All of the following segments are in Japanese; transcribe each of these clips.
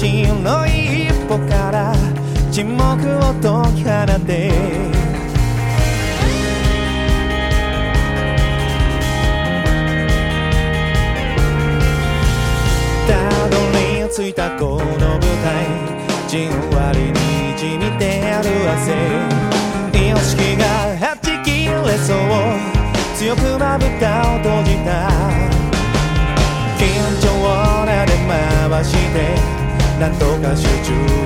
seem to 但都该学猪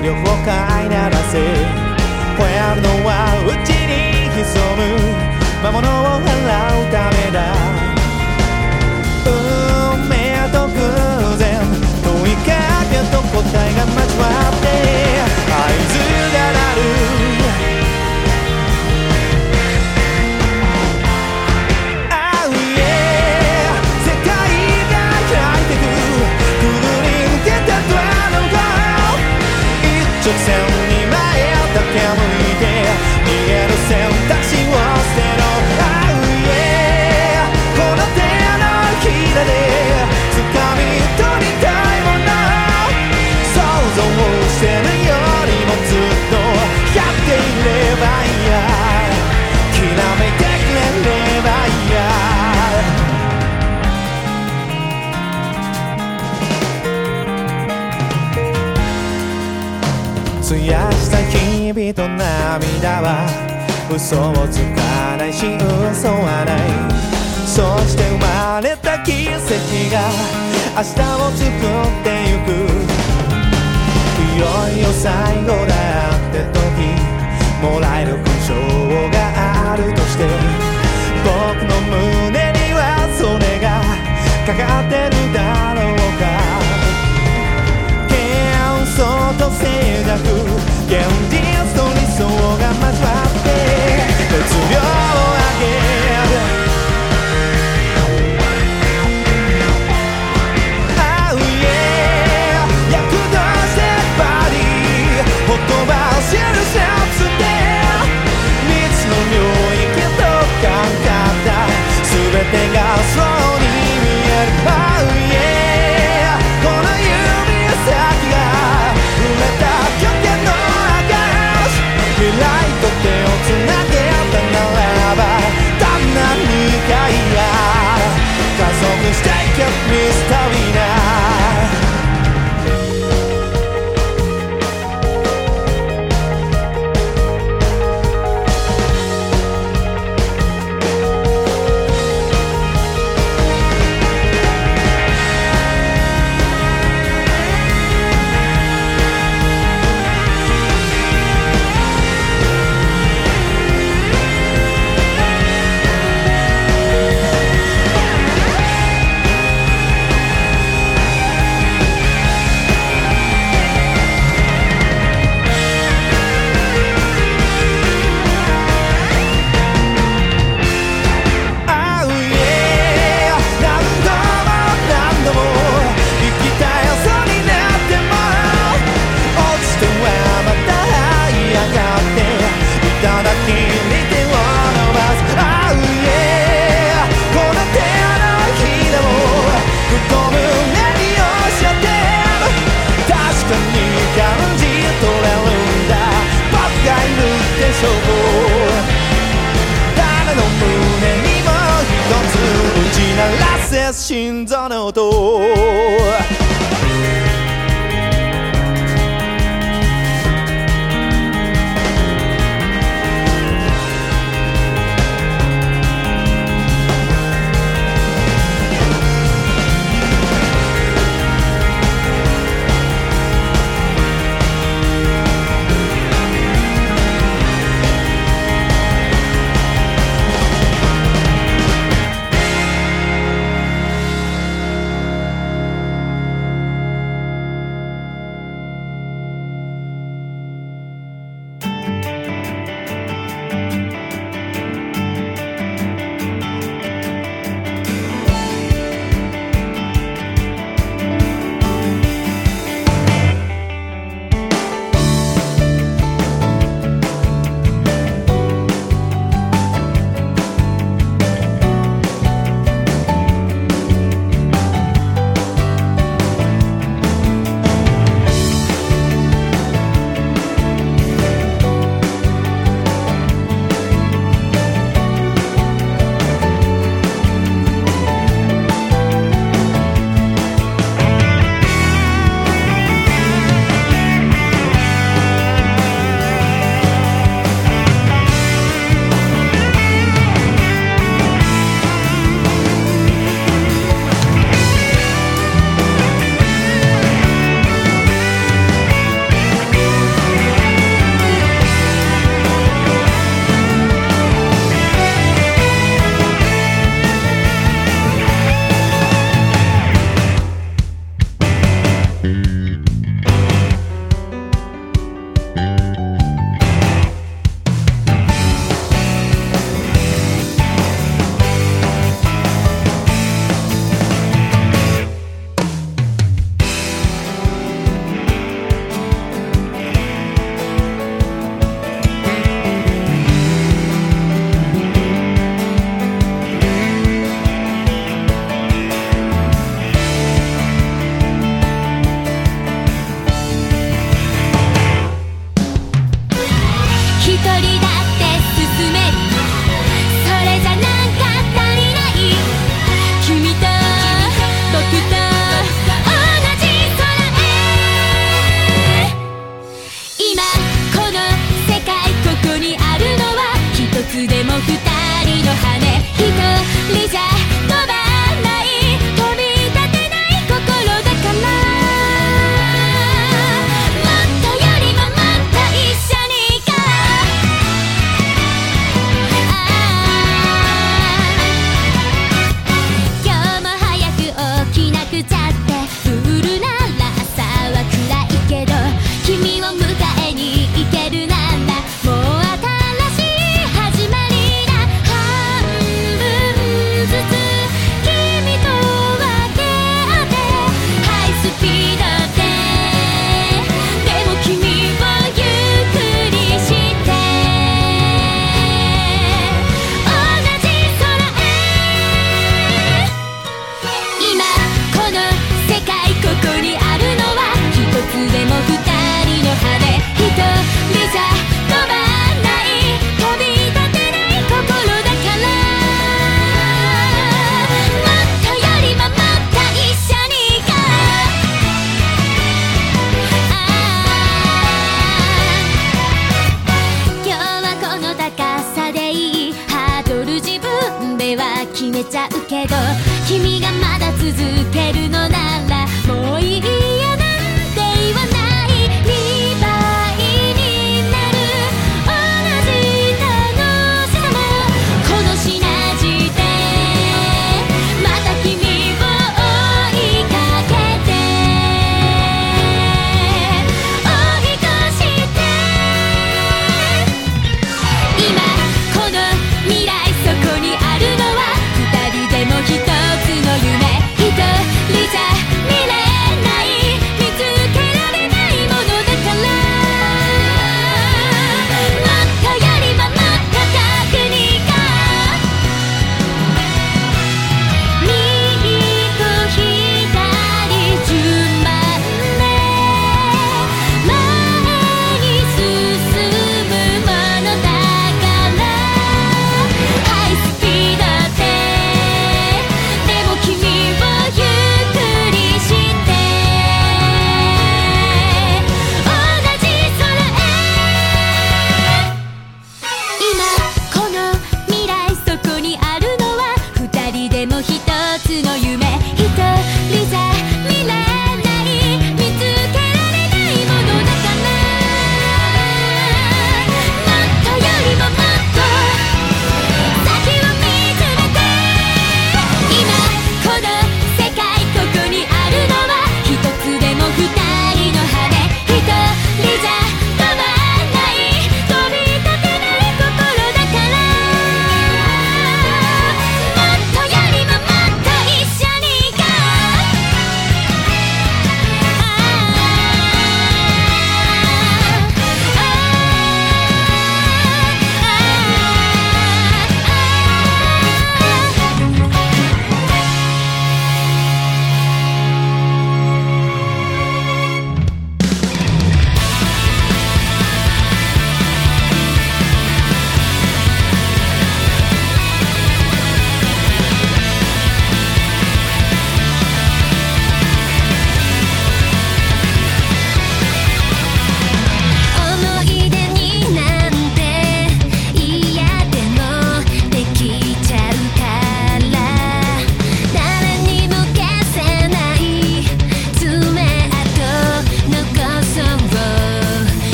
涙は嘘をつかないし嘘はないそして生まれた奇跡が明日を作ってゆく。いよいよ最後だって時もらえる勲章があるとして僕の胸にはそれがかかってるだろうか。幻想と静寂想が交わって絶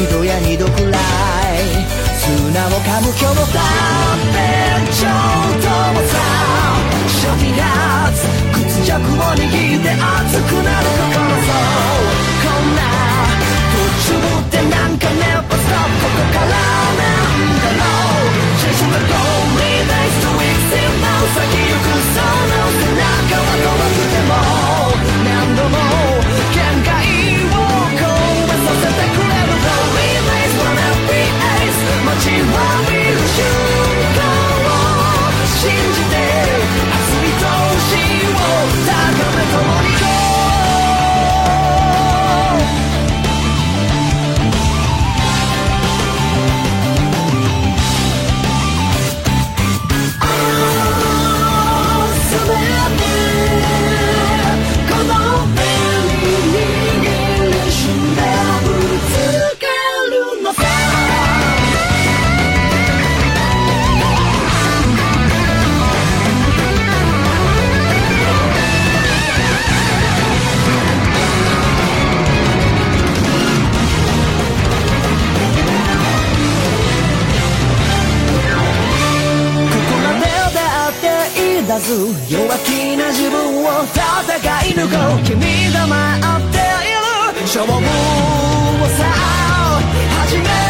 一度や二度くらい。砂を噛む今日も断面上ともさ。初期発屈辱を握って熱くなる心さだず弱気な自分を戦い抜こう君が待っている勝負をさ始め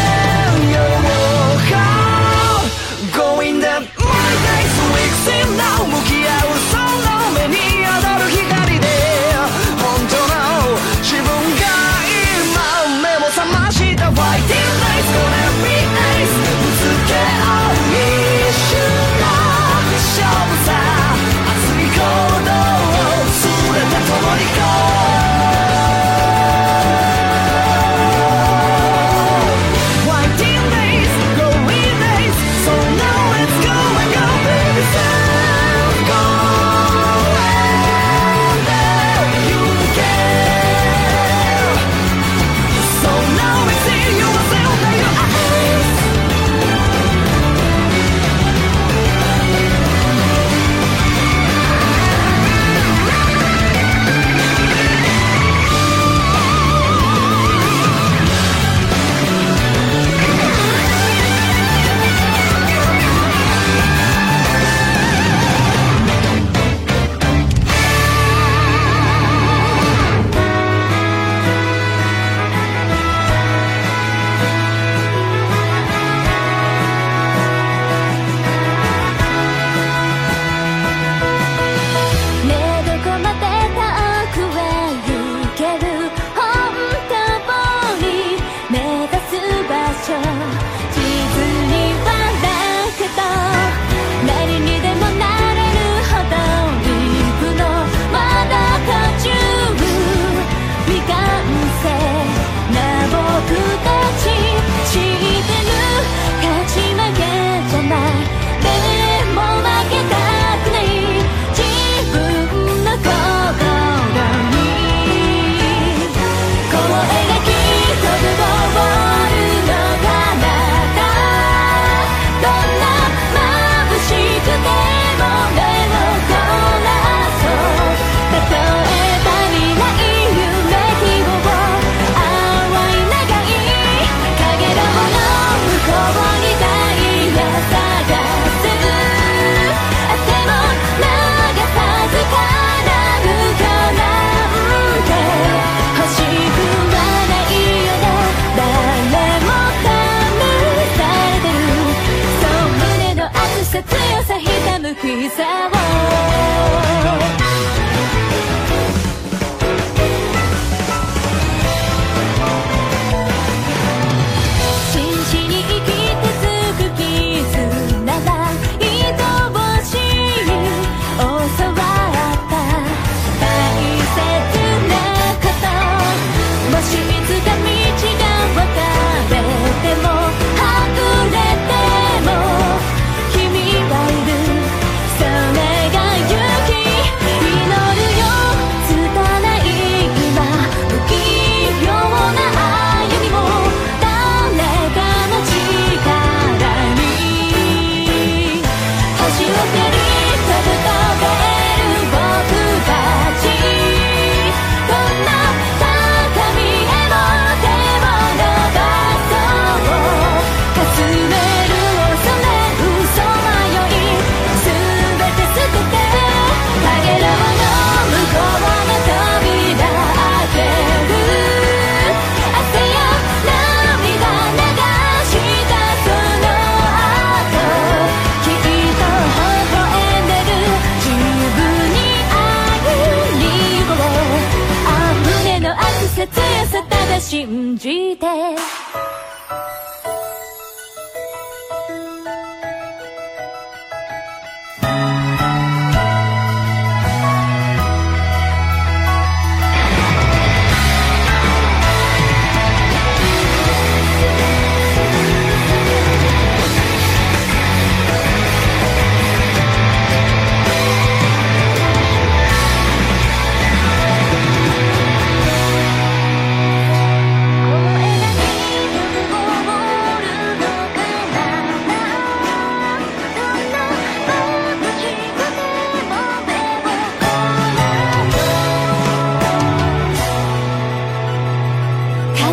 朝ひたむく膝を。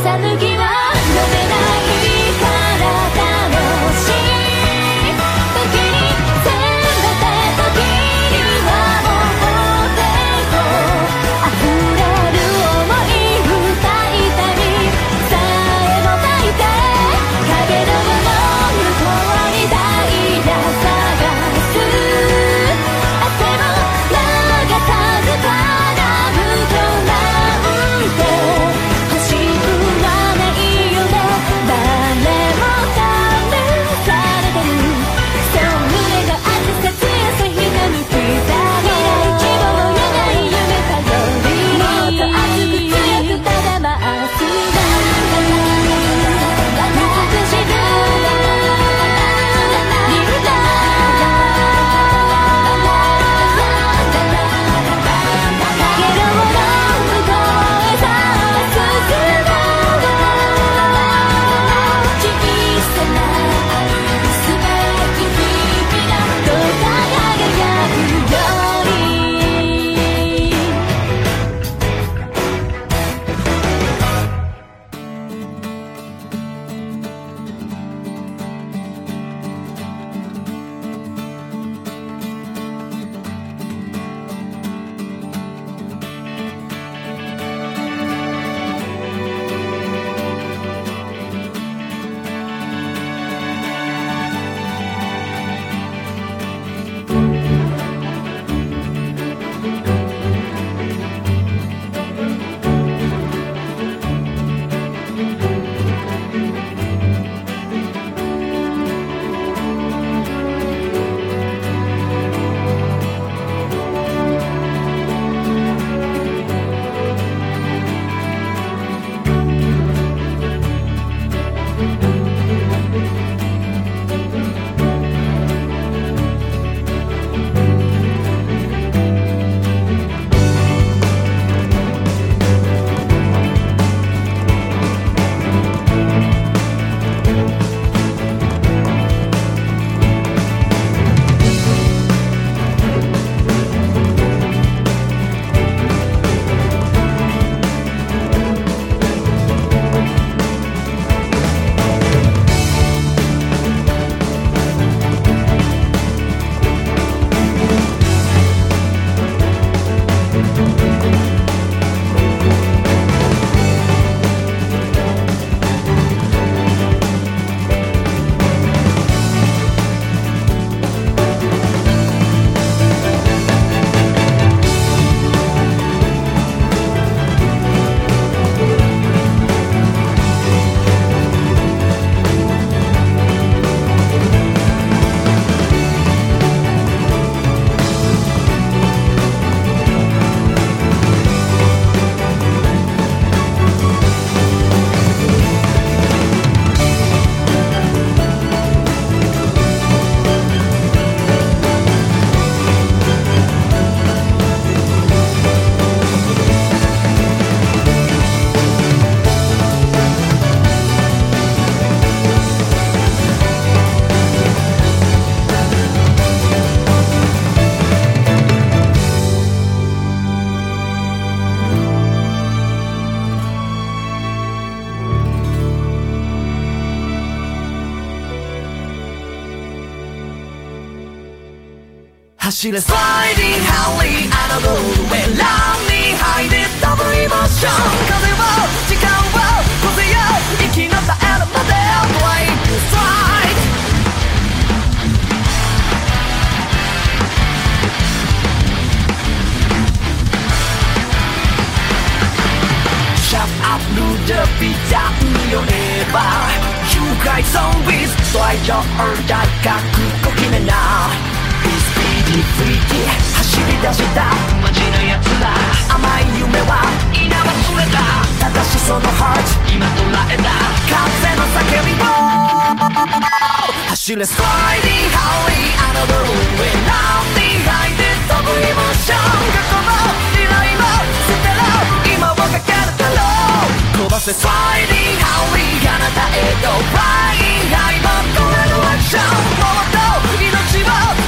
さぬきは Sheila Sliding howling out of the way Love me, double emotion Cause it will, chicken will, cause it will Icky not the end of the day, Shut up, lose the beat down You guys zombies, so I jump on that Got good cooking and now. にいて走り出した。マジなやつら。甘い夢は今忘れた。ただしそのハーツ。今捉えた。風の叫びも走れ。ストイディーハウィーアナドルウン。ラウンディーハイデッドブイモーション過去も未来も捨てろ今をかかるだろう飛ばせストイディーハウィーあなたへとファイン愛も超えるアクション。もっと命を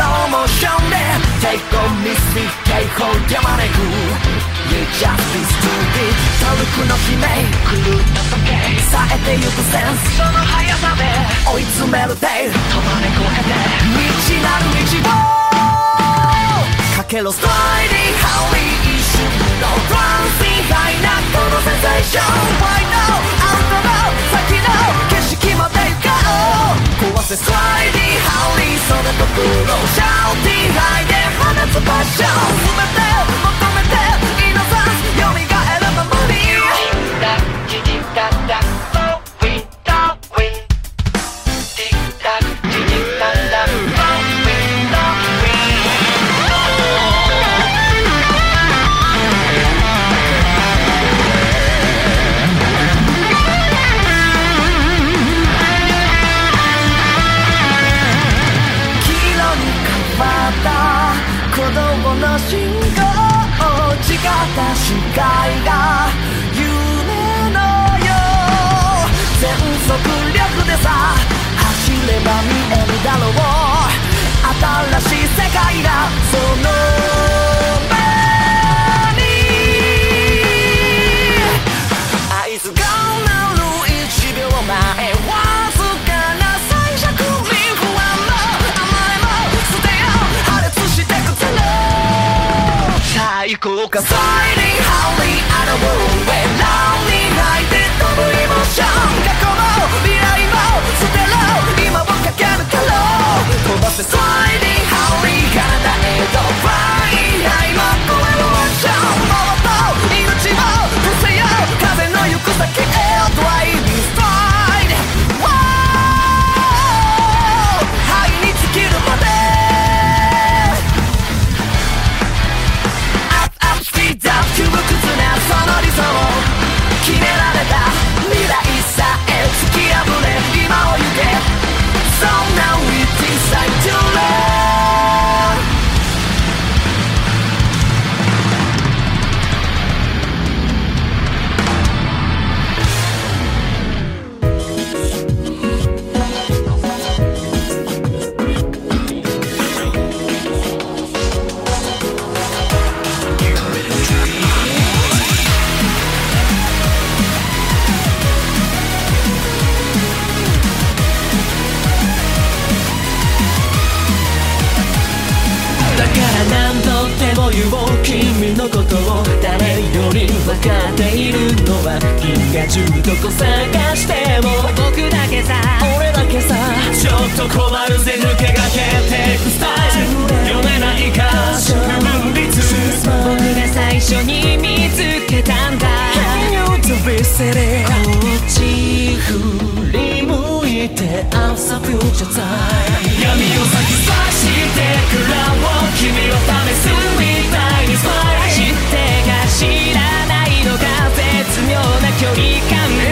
ローモーションで Take on me, see, take ねく。You just be stupid. タルクの悲鳴狂った時計冴えてゆくセンス。その速さで追い詰めるで止まれ越えて未知なる一望かけろ。ストーリーハウリー一瞬のトランスインハイなこのセンセーション。Why no? あの先の景色まで行壊せスライディーハウリーその心シャウティーハイで放つパッション。全て求めてだろう時間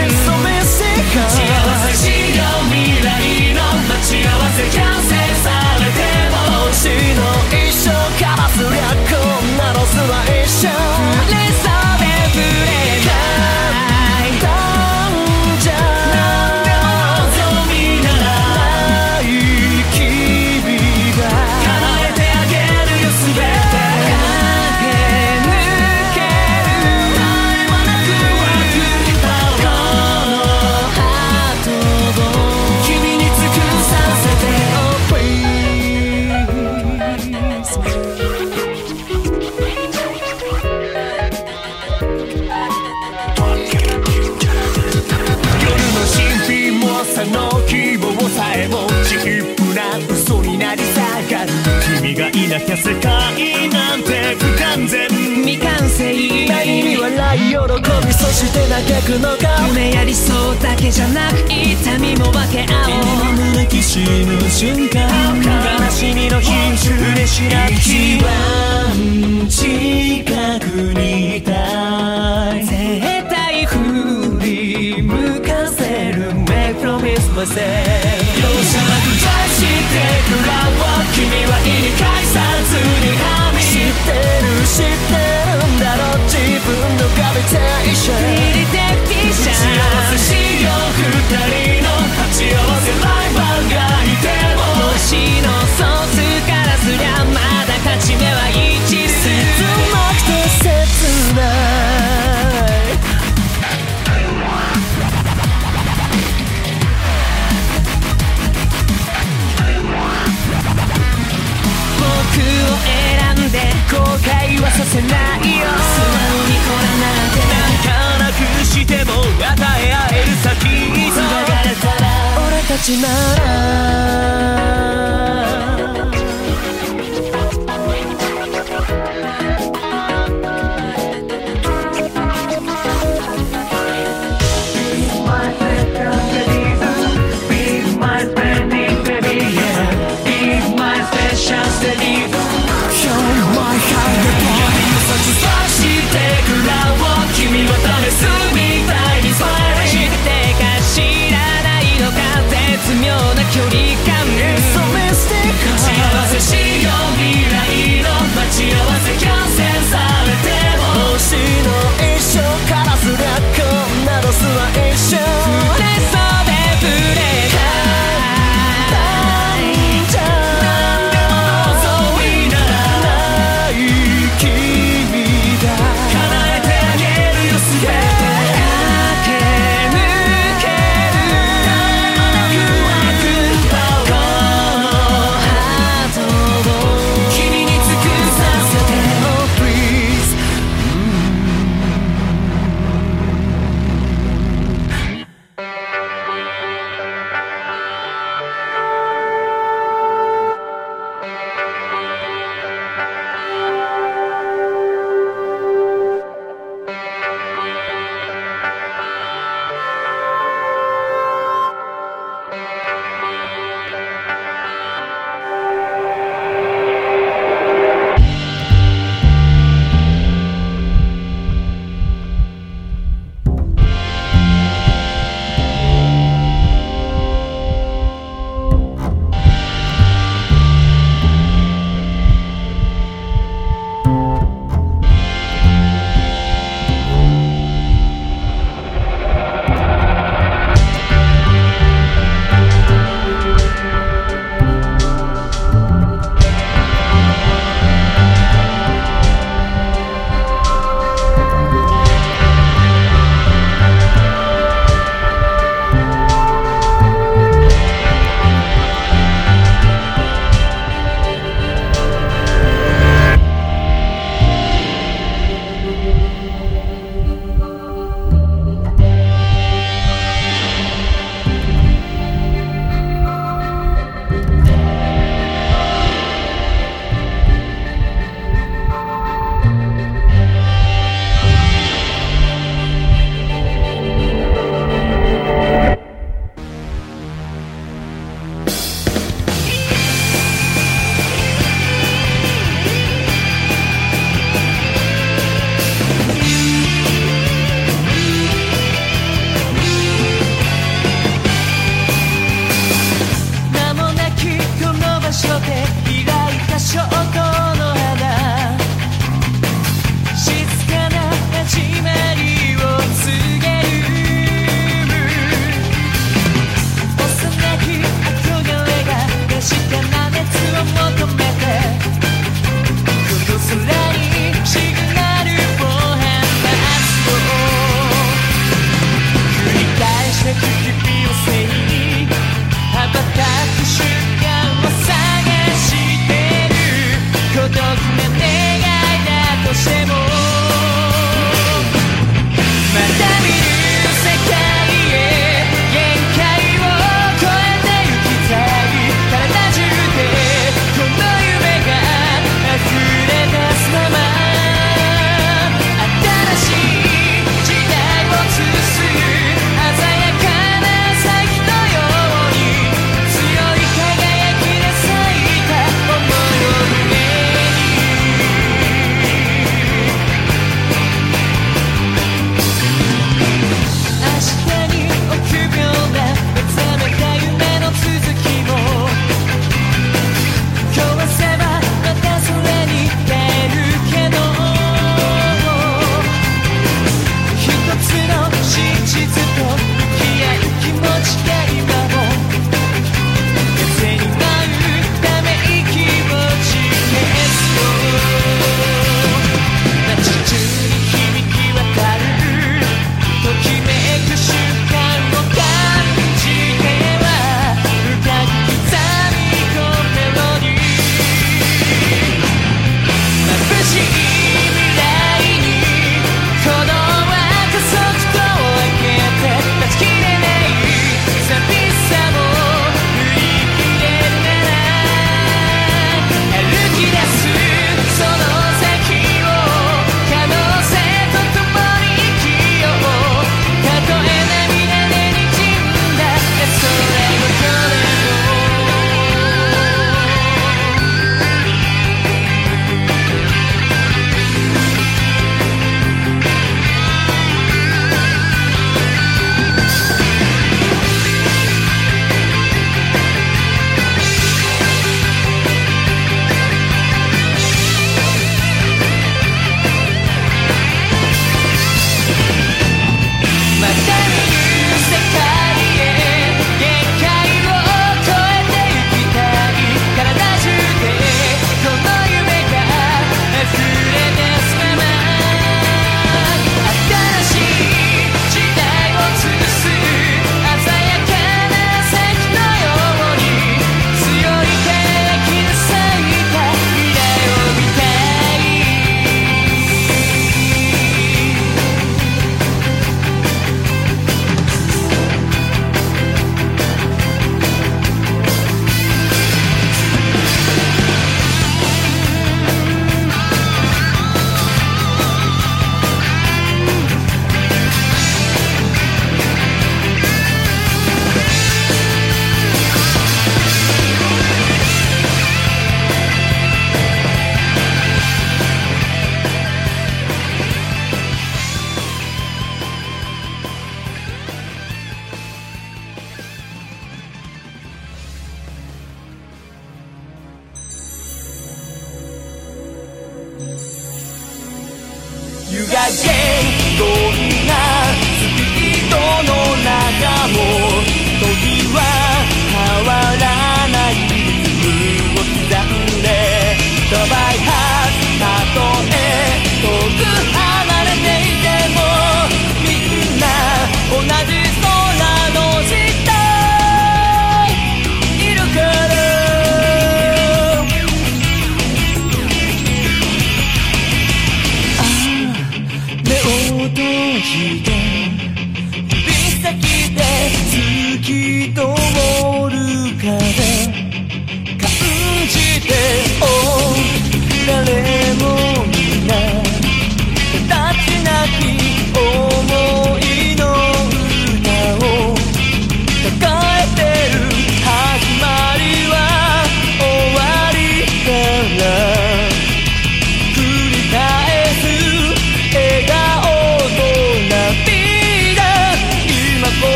きゃ世界なんて不完全。未完成何に笑い喜びそして嘆くのか。夢や理想だけじゃなく痛みも分け合おう。胸きしむ瞬間。悲しみの日嬉し泣き。一番近くにいたい promise myself. 容赦なく大してくらを君は言い返さずにはみ知ってる知ってるんだろう自分のガビテーションリテクティシ幸ャせしよう二人させないよ素直にこれなんてなんかなくしても与え合える先に繋がれたら俺たちなら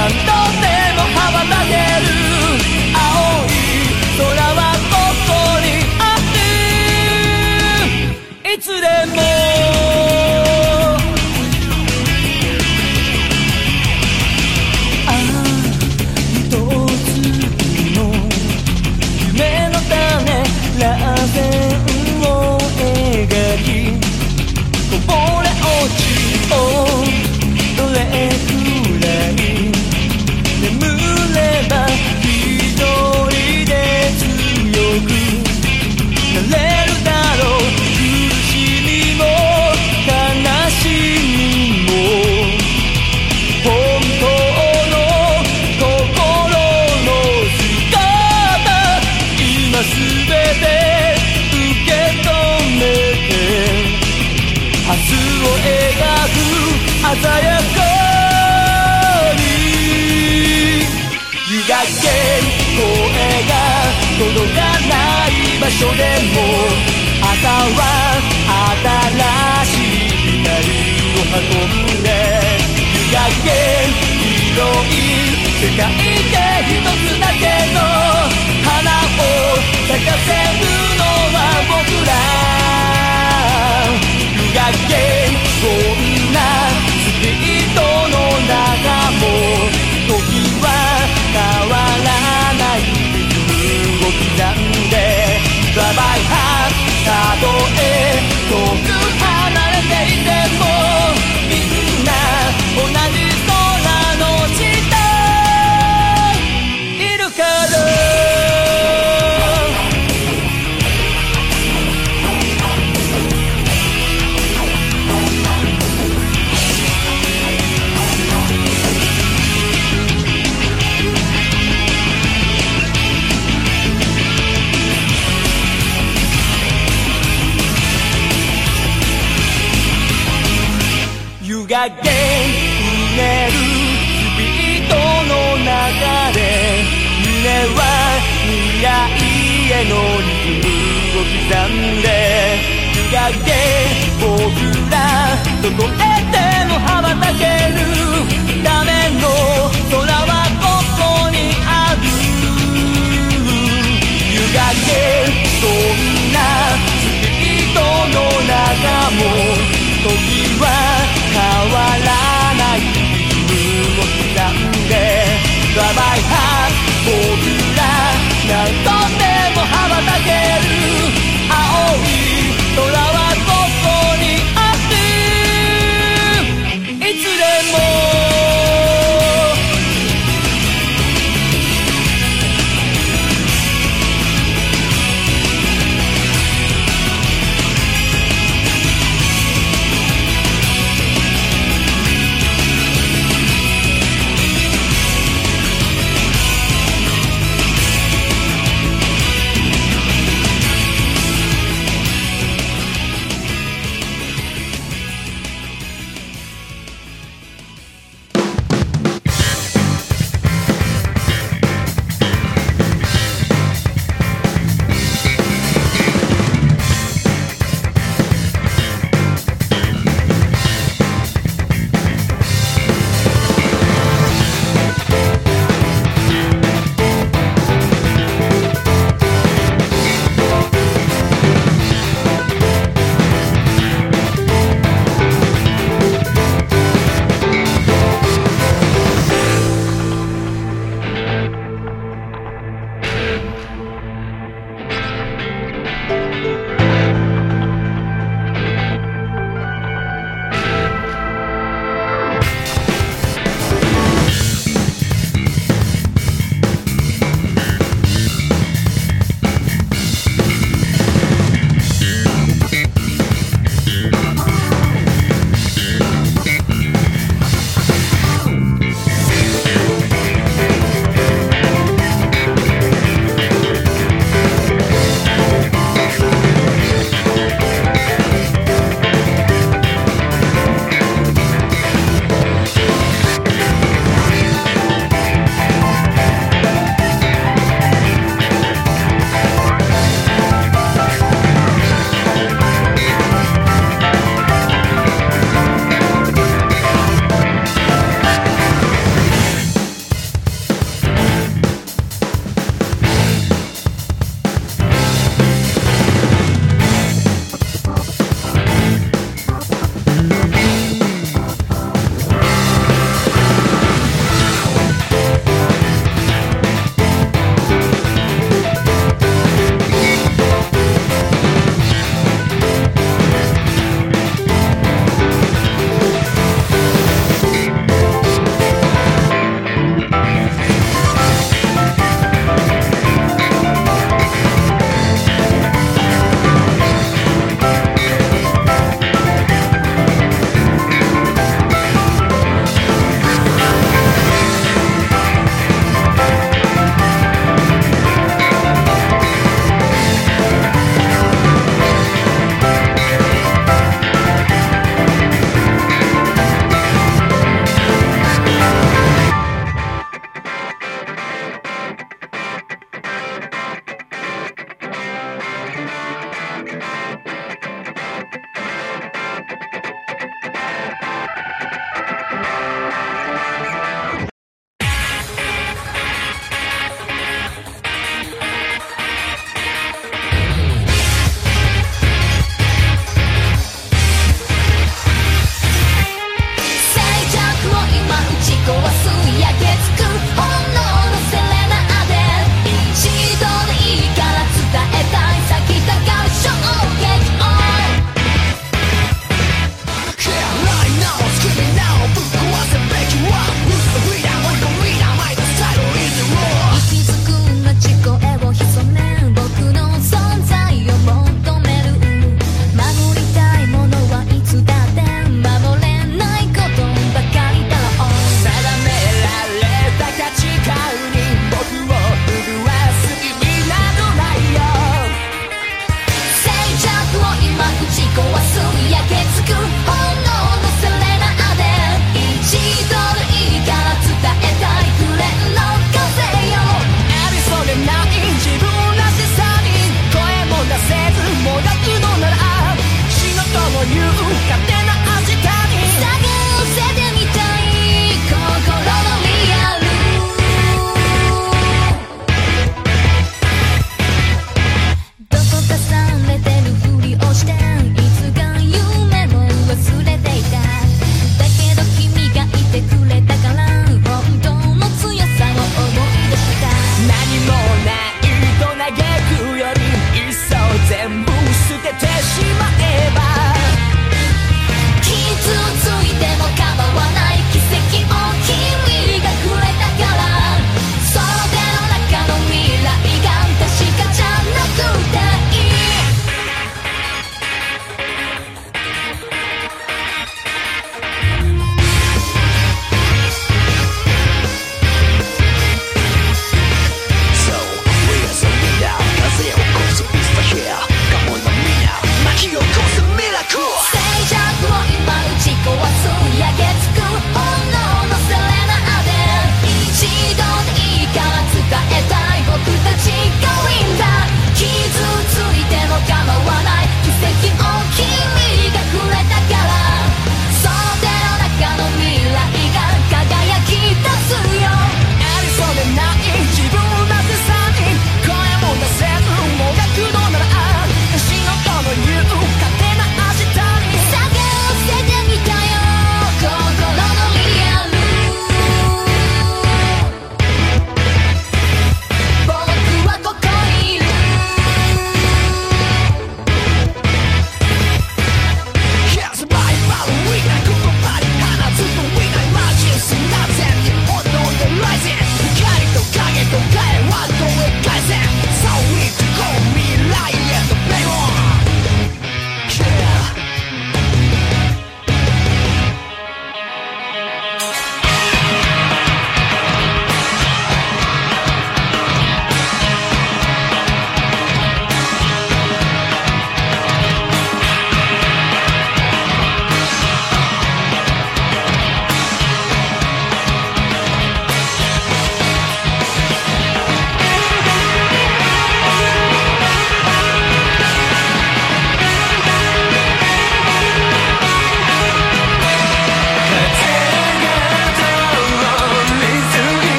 Cantando を運いね夕焼け広い世界で一つだけの花を咲かせるのは僕ら夕焼けこんなスピードの中も時は変わらない動きなんで Drive bye, ハッカたとえ遠く離れていて。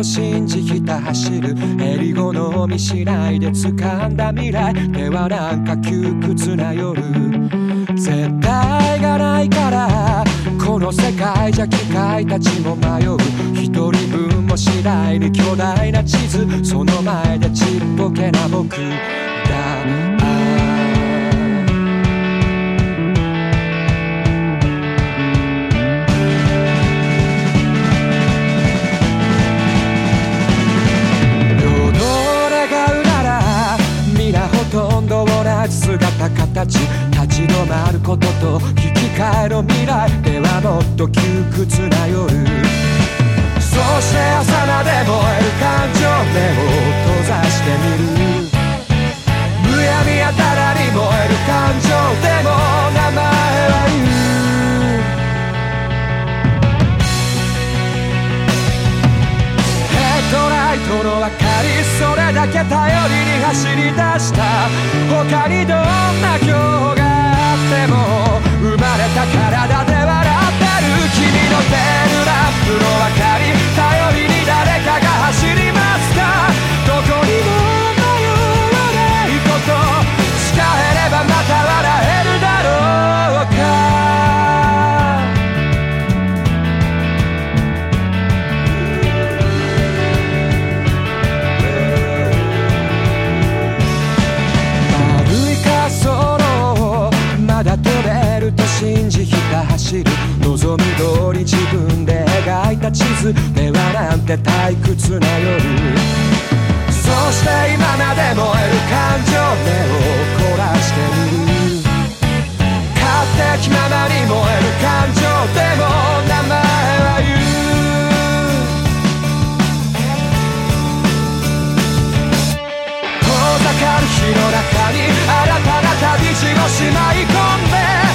と信じひた走る襟好みしないで掴んだ未来ではなんか窮屈な夜。絶対がないからこの世界じゃ機械たちも迷う。一人分も次第に巨大な地図その前でちっぽけな僕。じ姿形立ち止まることと引き換えの未来ではもっと窮屈な夜。そして朝まで燃える感情目を閉ざしてみる。むやみやたらに燃える感情でも名前は言う。りそれだけ頼りに走り出した他にどんな今日があっても生まれた体で笑ってる君のテールラップの明かりではなんて退屈な夜そして今まで燃える感情目を凝らしてる勝手気ままに燃える感情でも名前は言う遠ざかる日の中に新たな旅路をしまい込んで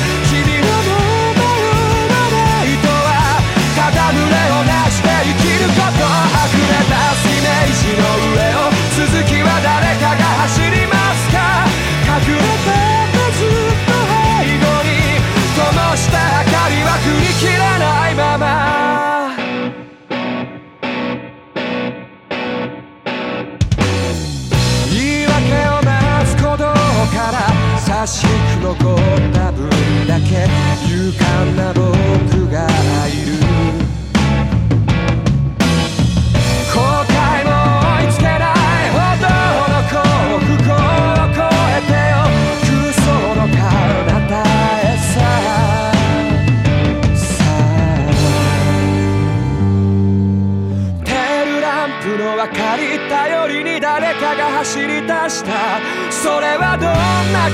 ら差し残った分だけ。勇敢な僕がいる。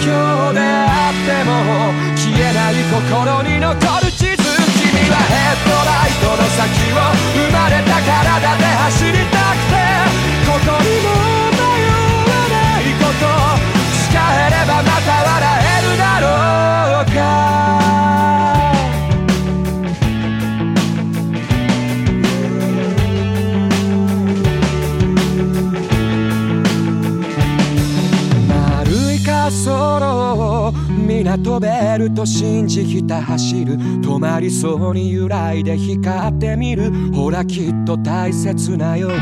んな今日であっても消えない心に残る地図君はヘッドライトの先を生まれた体で走りたくてここにも迷わないこと誓えればまた笑えるだろうか路港ベルト信じひた走る。止まりそうに揺らいで光ってみる。ほらきっと大切な夜。